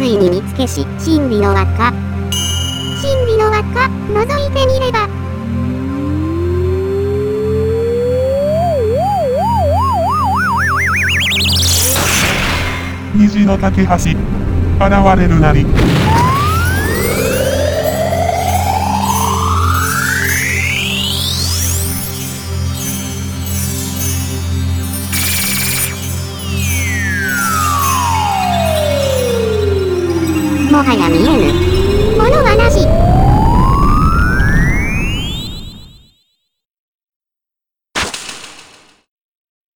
ついに見つけし、真理の輪っか。真理の輪っか、覗いてみれば。虹の架け橋。現れるなり。もはや見えぬ。